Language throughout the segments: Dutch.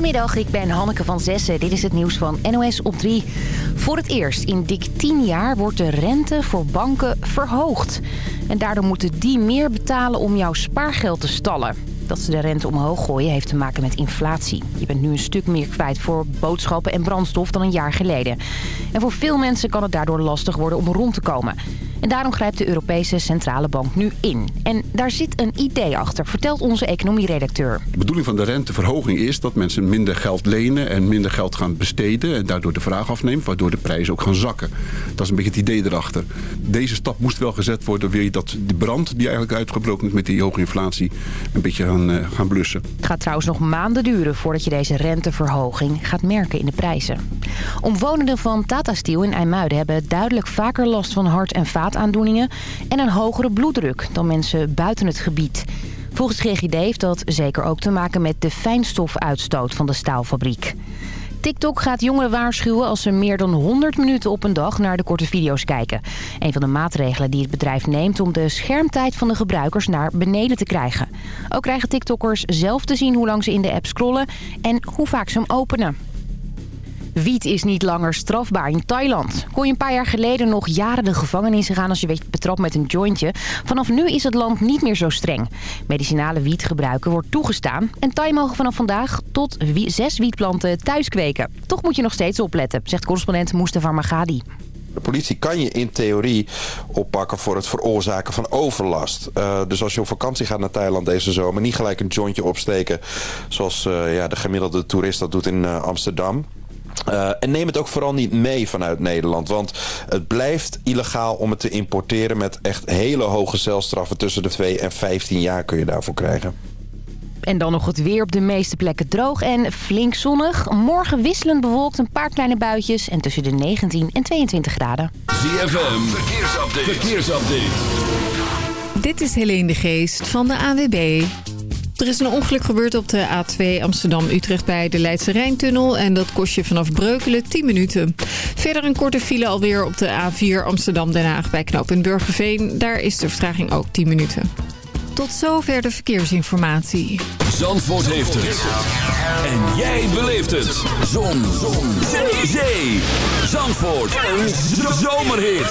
Goedemiddag, ik ben Hanneke van Zessen. Dit is het nieuws van NOS op 3. Voor het eerst in dik 10 jaar wordt de rente voor banken verhoogd. En daardoor moeten die meer betalen om jouw spaargeld te stallen. Dat ze de rente omhoog gooien heeft te maken met inflatie. Je bent nu een stuk meer kwijt voor boodschappen en brandstof dan een jaar geleden. En voor veel mensen kan het daardoor lastig worden om rond te komen. En daarom grijpt de Europese Centrale Bank nu in. En daar zit een idee achter, vertelt onze economieredacteur. De bedoeling van de renteverhoging is dat mensen minder geld lenen en minder geld gaan besteden. En daardoor de vraag afneemt, waardoor de prijzen ook gaan zakken. Dat is een beetje het idee erachter. Deze stap moest wel gezet worden, wil je dat de brand die eigenlijk uitgebroken is met die hoge inflatie een beetje gaan, uh, gaan blussen. Het gaat trouwens nog maanden duren voordat je deze renteverhoging gaat merken in de prijzen. Omwonenden van Tata Steel in IJmuiden hebben duidelijk vaker last van hart- en vaat aandoeningen en een hogere bloeddruk dan mensen buiten het gebied. Volgens GGD heeft dat zeker ook te maken met de fijnstofuitstoot van de staalfabriek. TikTok gaat jongeren waarschuwen als ze meer dan 100 minuten op een dag naar de korte video's kijken. Een van de maatregelen die het bedrijf neemt om de schermtijd van de gebruikers naar beneden te krijgen. Ook krijgen TikTokkers zelf te zien hoe lang ze in de app scrollen en hoe vaak ze hem openen. Wiet is niet langer strafbaar in Thailand. Kon je een paar jaar geleden nog jaren de gevangenis gaan als je werd betrapt met een jointje. Vanaf nu is het land niet meer zo streng. Medicinale wiet gebruiken wordt toegestaan. En Thai mogen vanaf vandaag tot zes wietplanten thuis kweken. Toch moet je nog steeds opletten, zegt correspondent Mustafa Magadi. De politie kan je in theorie oppakken voor het veroorzaken van overlast. Uh, dus als je op vakantie gaat naar Thailand deze zomer... niet gelijk een jointje opsteken zoals uh, ja, de gemiddelde toerist dat doet in uh, Amsterdam... Uh, en neem het ook vooral niet mee vanuit Nederland. Want het blijft illegaal om het te importeren... met echt hele hoge celstraffen. Tussen de 2 en 15 jaar kun je daarvoor krijgen. En dan nog het weer op de meeste plekken droog en flink zonnig. Morgen wisselend bewolkt, een paar kleine buitjes... en tussen de 19 en 22 graden. ZFM, verkeersupdate. verkeersupdate. Dit is Helene de Geest van de AWB. Er is een ongeluk gebeurd op de A2 Amsterdam-Utrecht bij de Leidse Rijntunnel. En dat kost je vanaf Breukelen 10 minuten. Verder een korte file alweer op de A4 Amsterdam-Den Haag bij knooppunt Burgerveen. Daar is de vertraging ook 10 minuten. Tot zover de verkeersinformatie. Zandvoort heeft het. En jij beleeft het. Zon. Zon. Zee. Zandvoort. Een zomerhit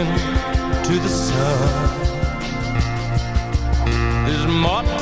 to the sun. There's more.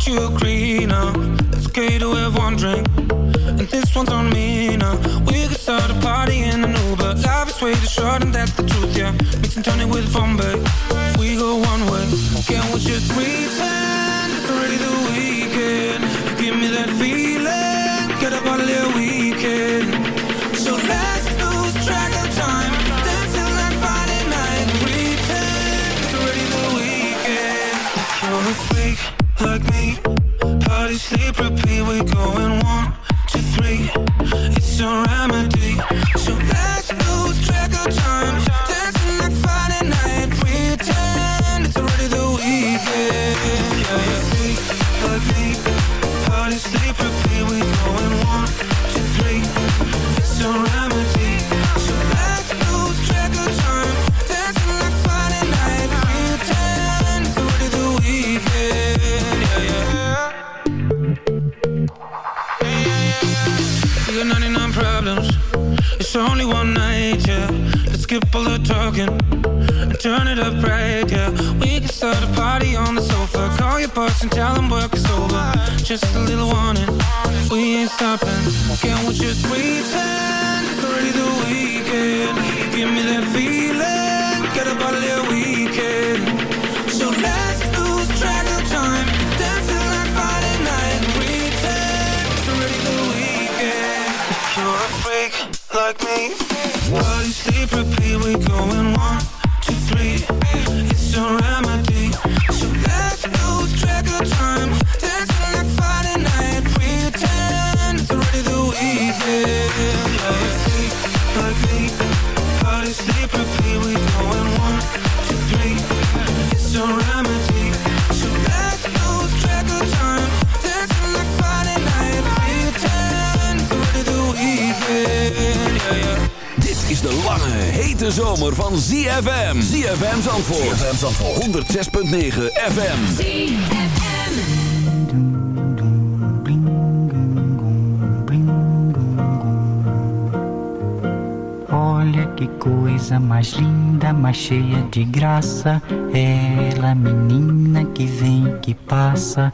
Don't you agree now? It's okay to have one drink. And this one's on me now. We could start a party in an Uber. Life is way too short, and that's the truth, yeah. Mix and turn it with Bombay. We go one way. Can we just pretend it's already the weekend? Give me that feeling. Get up on the weekend. Like me, party, sleep, repeat. We going one, Just a little warning, we ain't stopping. Hete zomer van ZFM. ZFM Zandvoort. ZFM Zandvoort. 106.9 FM. Olha que coisa mais linda, mais cheia de graça. Ela, menina que vem, que passa,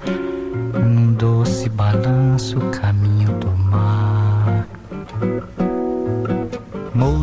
num doce balanço, caminho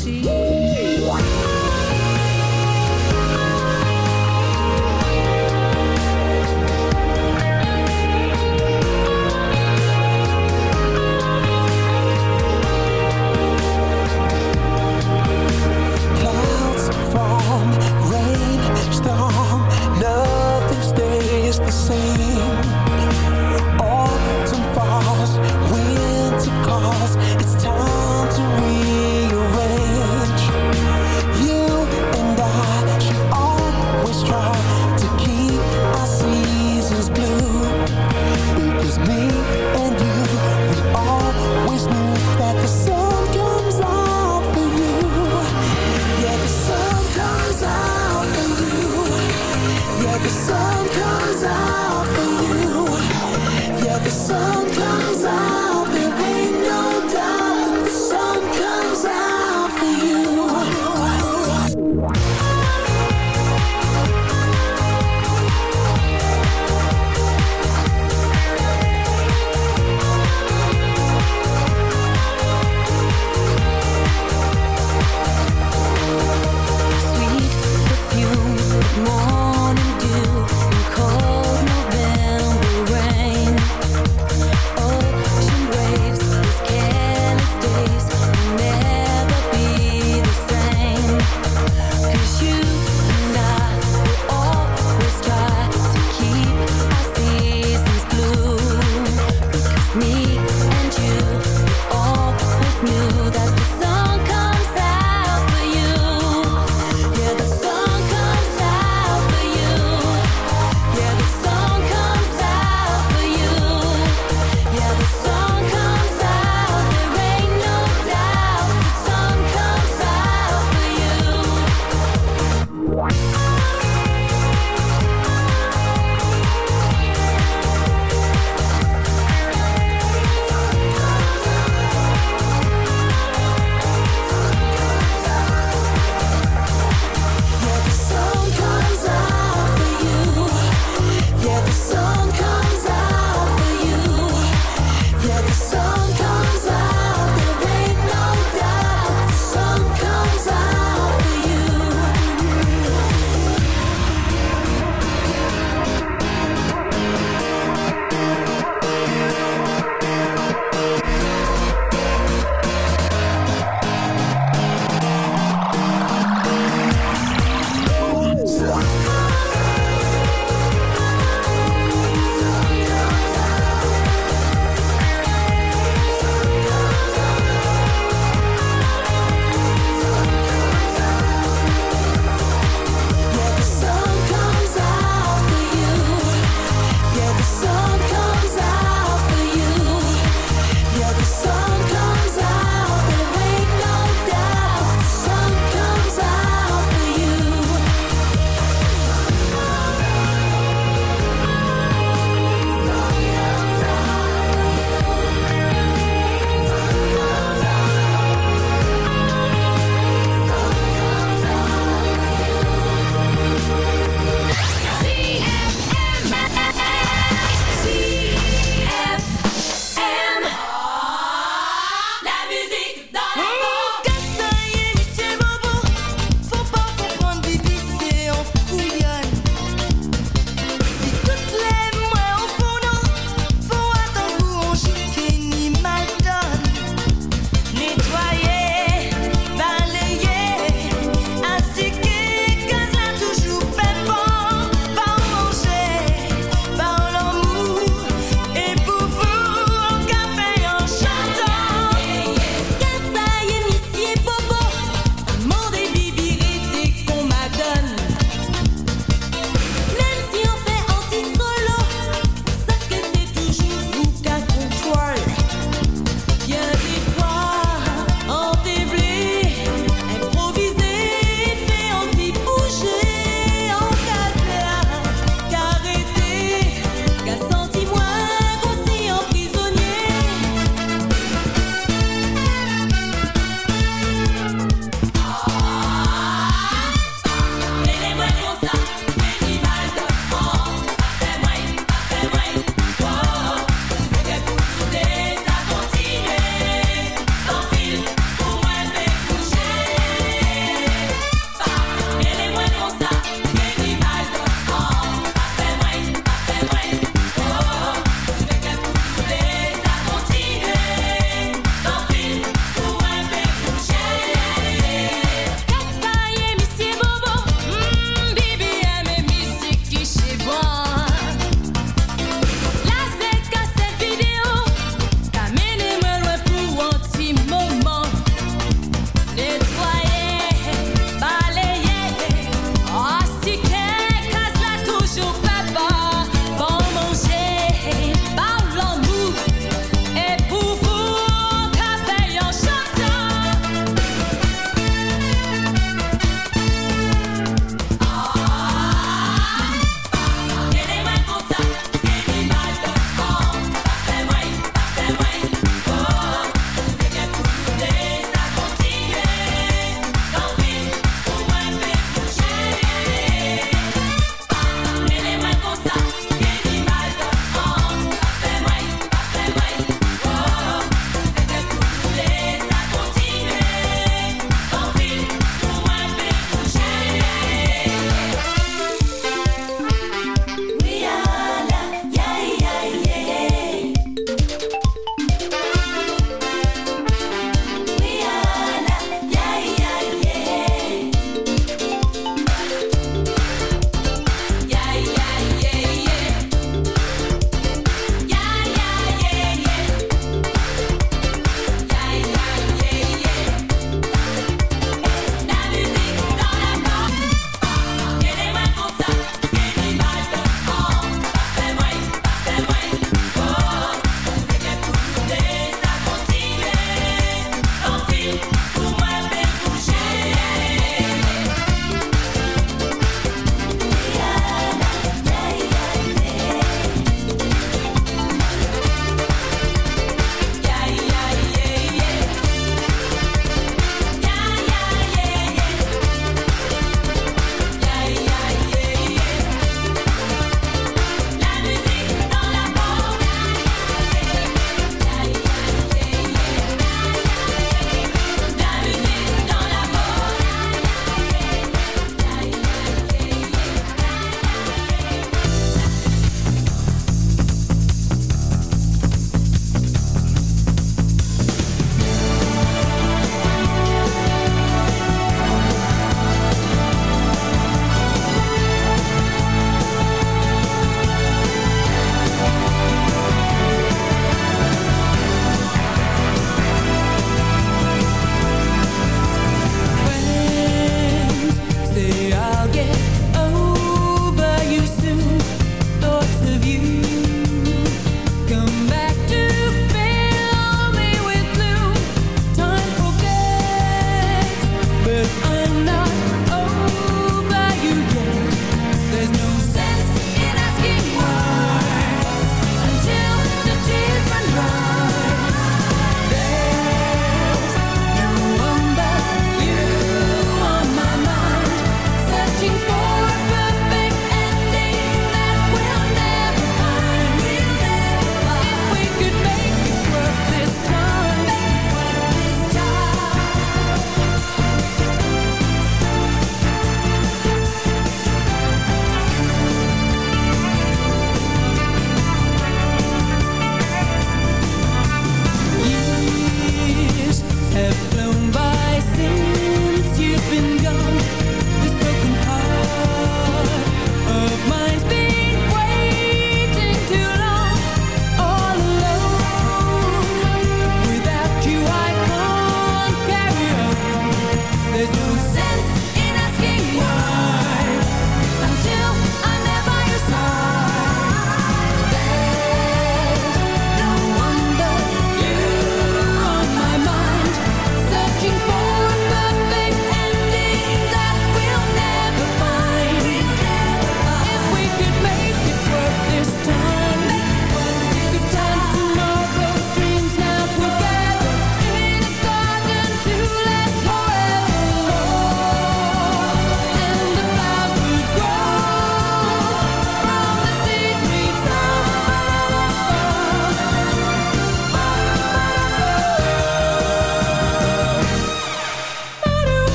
See.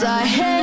Cause I hate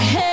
head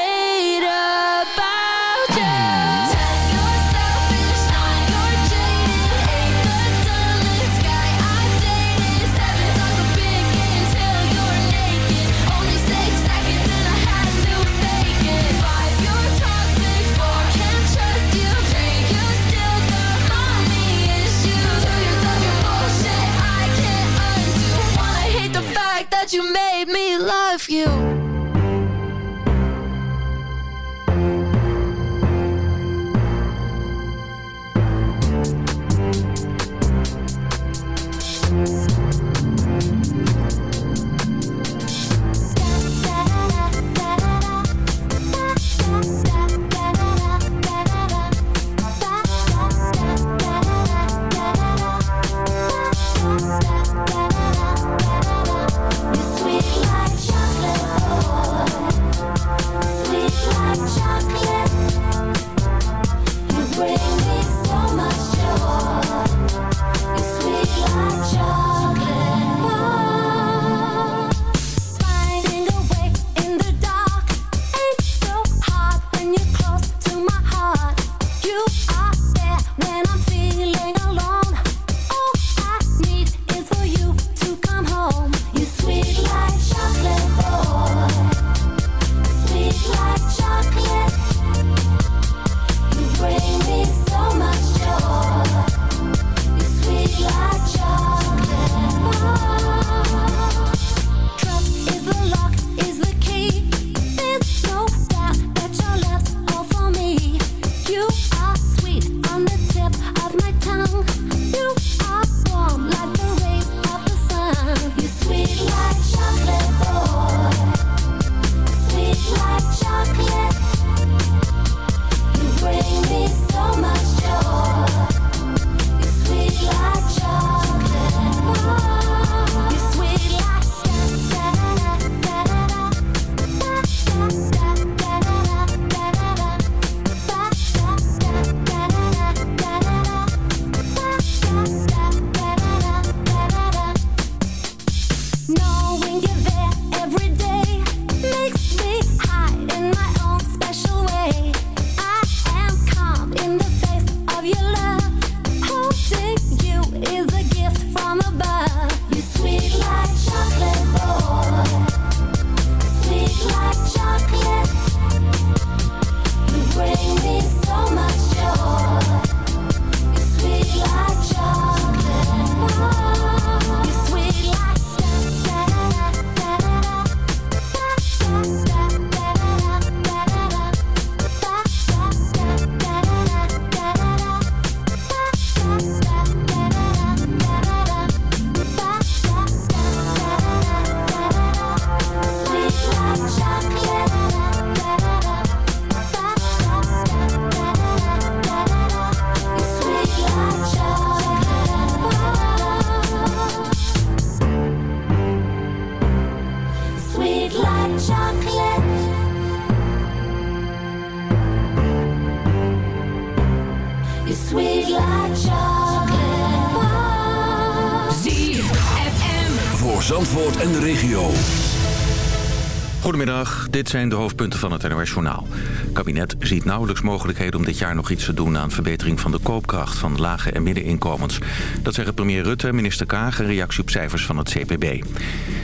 Dit zijn de hoofdpunten van het NOS-journaal. Het kabinet ziet nauwelijks mogelijkheden om dit jaar nog iets te doen... aan verbetering van de koopkracht van lage en middeninkomens. Dat zeggen premier Rutte en minister Kaag... reactie op cijfers van het CPB.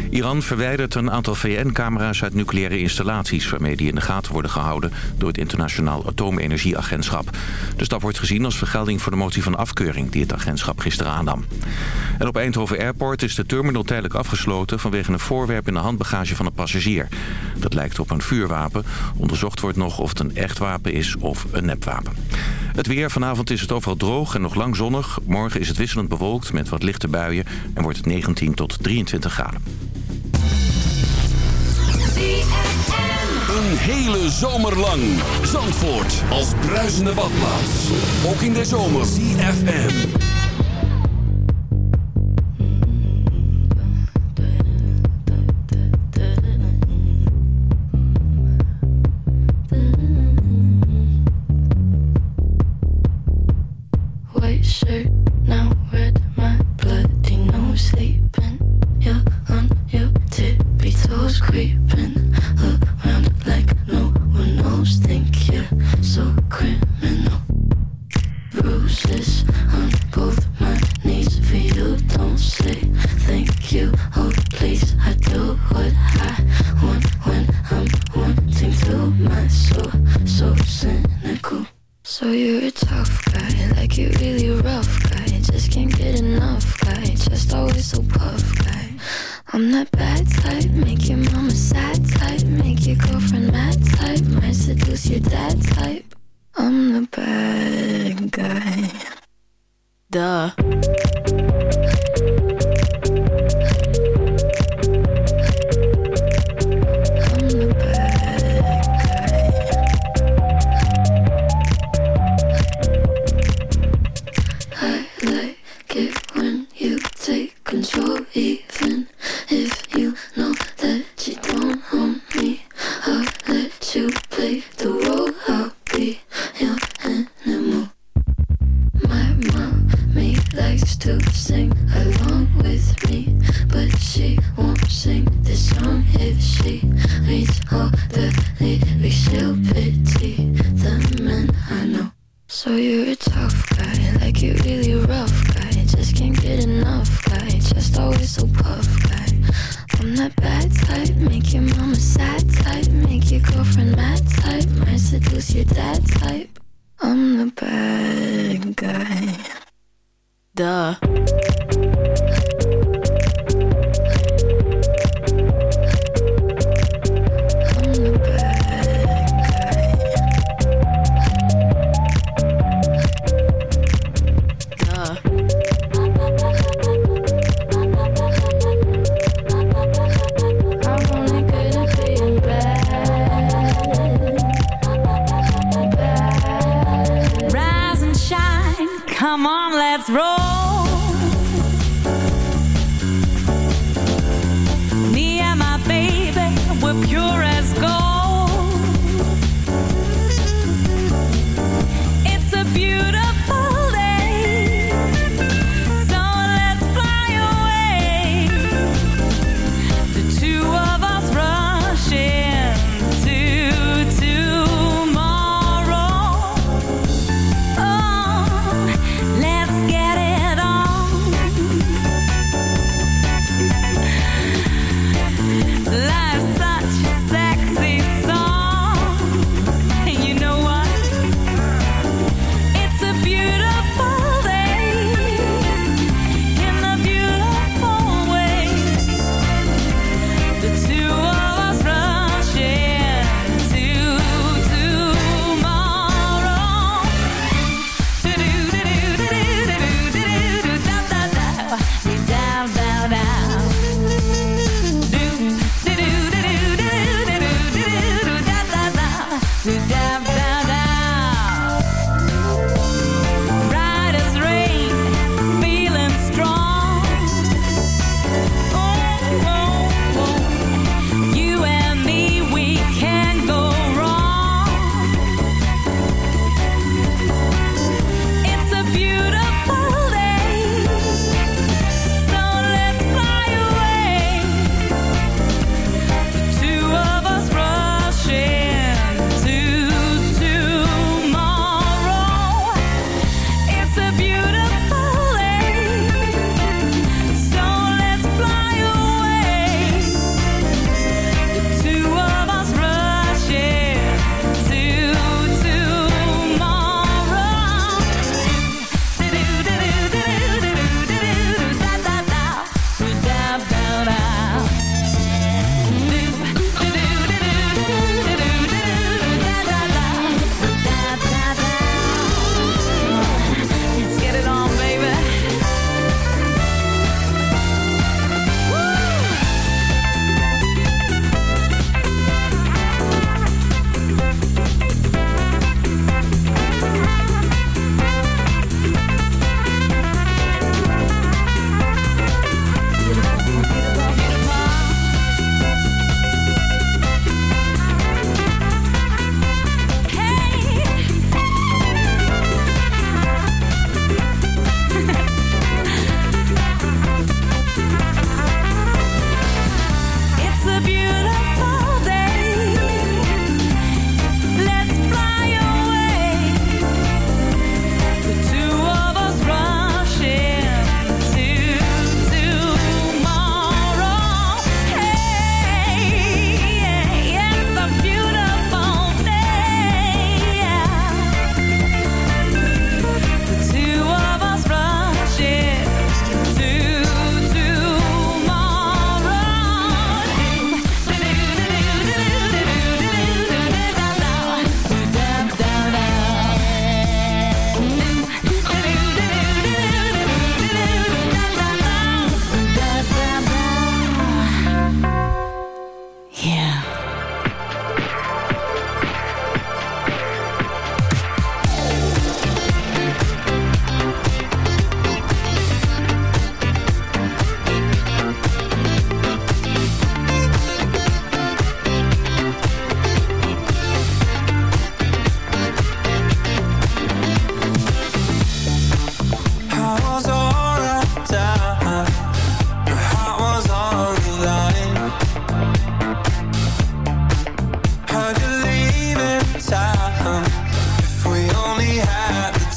Iran verwijdert een aantal VN-camera's uit nucleaire installaties... waarmee die in de gaten worden gehouden door het Internationaal Atoomenergieagentschap. De stap wordt gezien als vergelding voor de motie van afkeuring... die het agentschap gisteren aannam. En op Eindhoven Airport is de terminal tijdelijk afgesloten... vanwege een voorwerp in de handbagage van een passagier. Dat lijkt op een vuurwapen. Onderzocht wordt nog of het een echt wapen is of een nepwapen. Het weer. Vanavond is het overal droog en nog lang zonnig. Morgen is het wisselend bewolkt met wat lichte buien... en wordt het 19 tot 23 graden. Een hele zomer lang. Zandvoort als bruisende badplaats. Ook in de zomer. CFM. uh.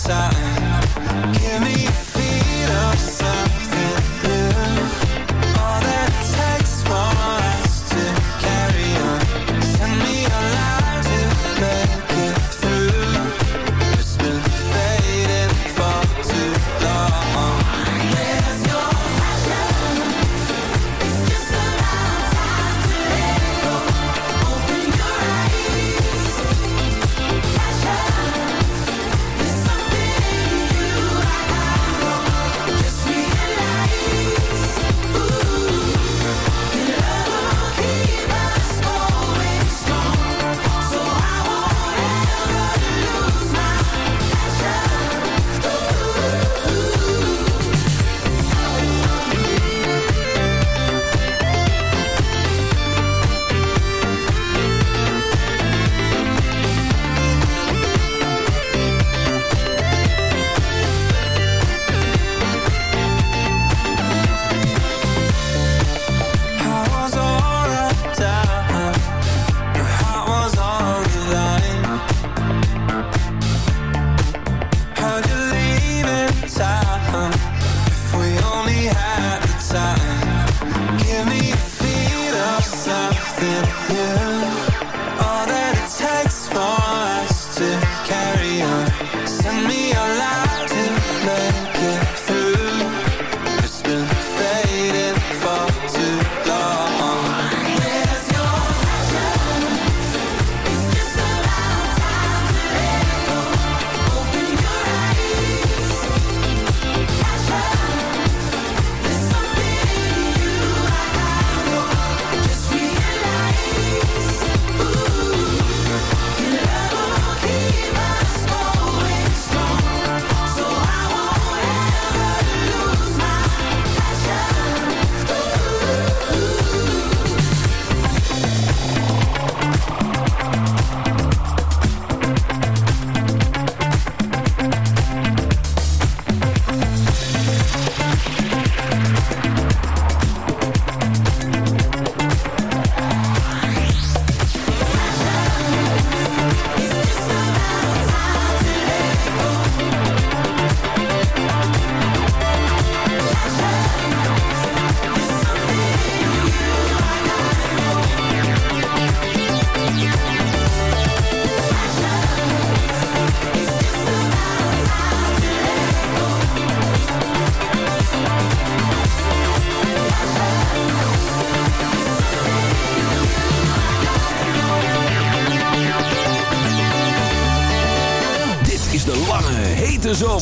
outside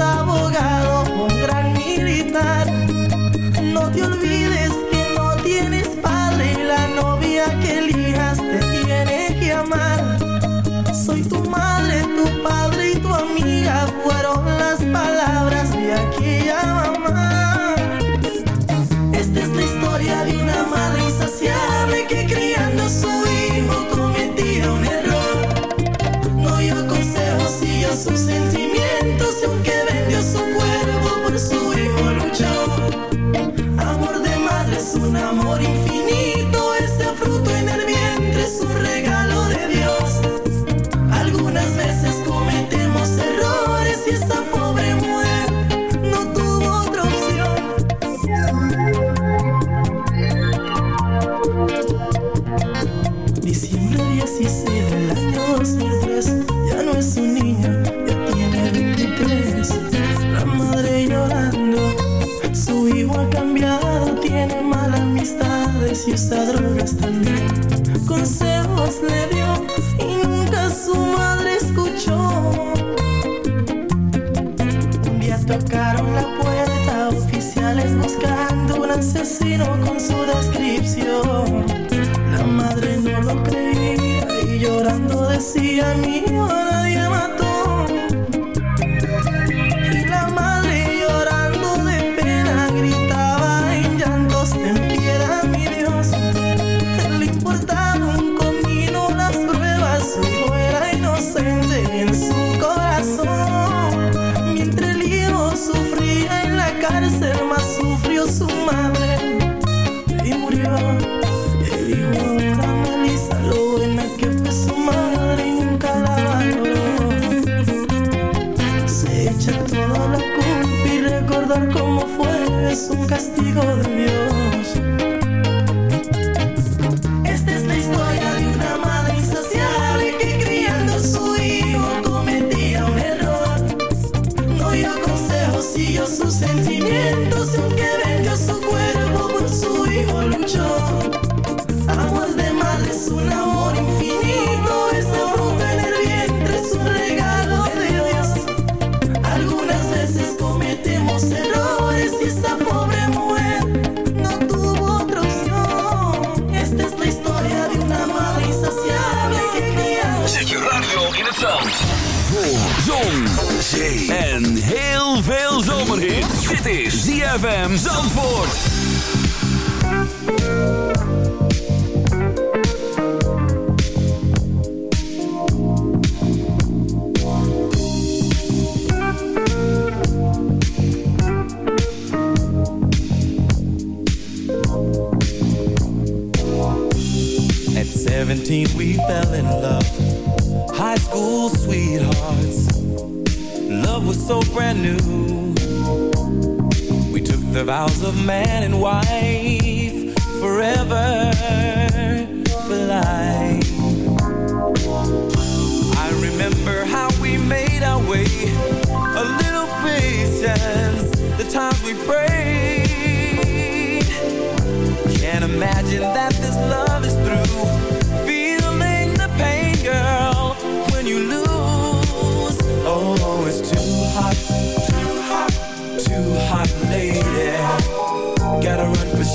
слова. ZFM Zandvoort. Vows of man and wife Forever for life. I remember how we made our way. A little patience The times we prayed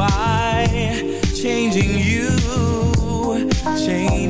by Changing you, changing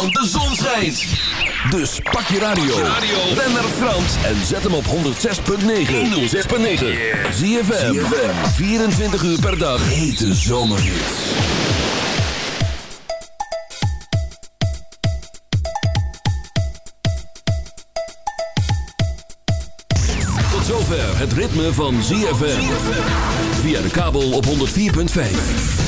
Want de zon schijnt. Dus pak je radio, ben naar Frans en zet hem op 106.9. 106.9. Zie je 24 uur per dag. Hete zomerhits. Tot zover het ritme van ZFM. Via de kabel op 104.5.